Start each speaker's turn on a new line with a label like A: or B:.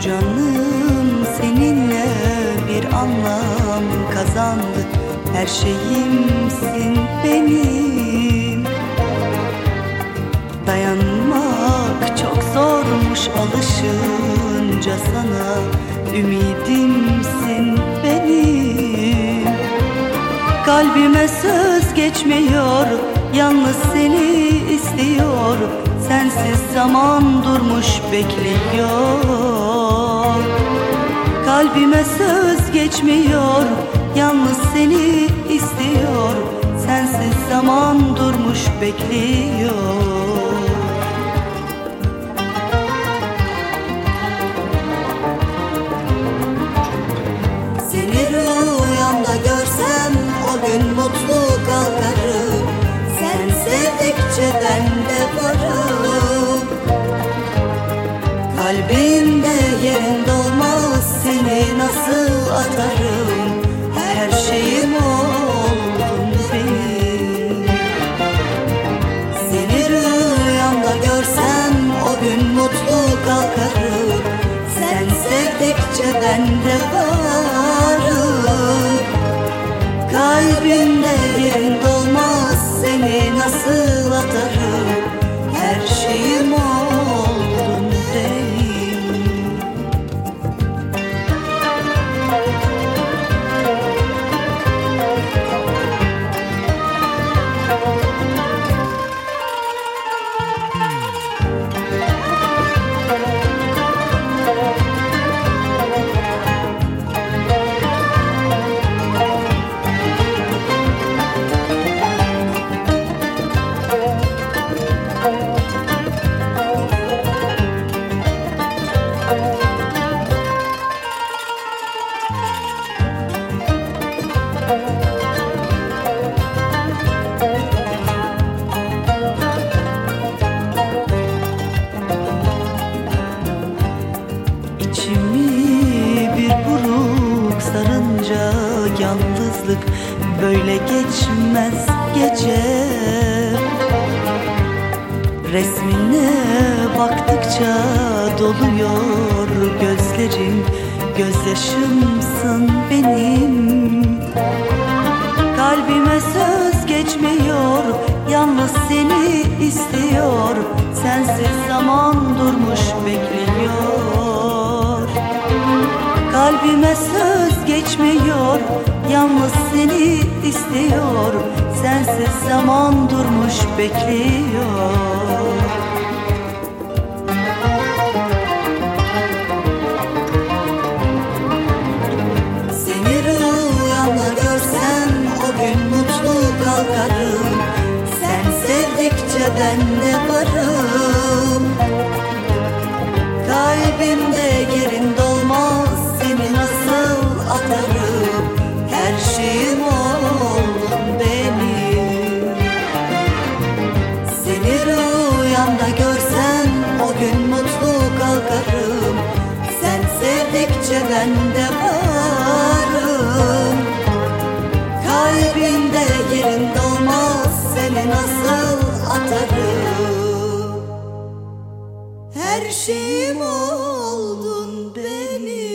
A: canım seninle bir anlam kazandı. Her şeyimsin benim. Dayanmak çok zormuş alışınca sana. Ümidimsin benim. Kalbime söz geçmiyor Yalnız seni istiyor. Sensiz zaman durmuş bekliyor. Kalbime söz geçmiyor Yalnız seni istiyor. Sensiz zaman durmuş bekliyor.
B: Seni rüyamda görsem o gün mutlu kalkarım. Sen sevdikçe ben de varım nasıl atarım. Her şeyim oldun benim. Seni rüyamda görsem o gün mutlu kalkarım. Sen sevdikçe ben de varım. Kalbimde yerin dolmaz seni nasıl atarım
A: sarınca yalnızlık böyle geçmez gece. Resmine baktıkça doluyor gözlerim Gözyaşımsın benim. Kalbime söz geçmiyor Yalnız seni istiyor. Sensiz zaman durmuş bekliyor Kalbime söz geçmiyor Yalnız seni istiyor. Sensiz zaman durmuş bekliyor
B: ben de varım. Kalbimde yerin dolmaz seni nasıl atarım? Her şeyim oldun benim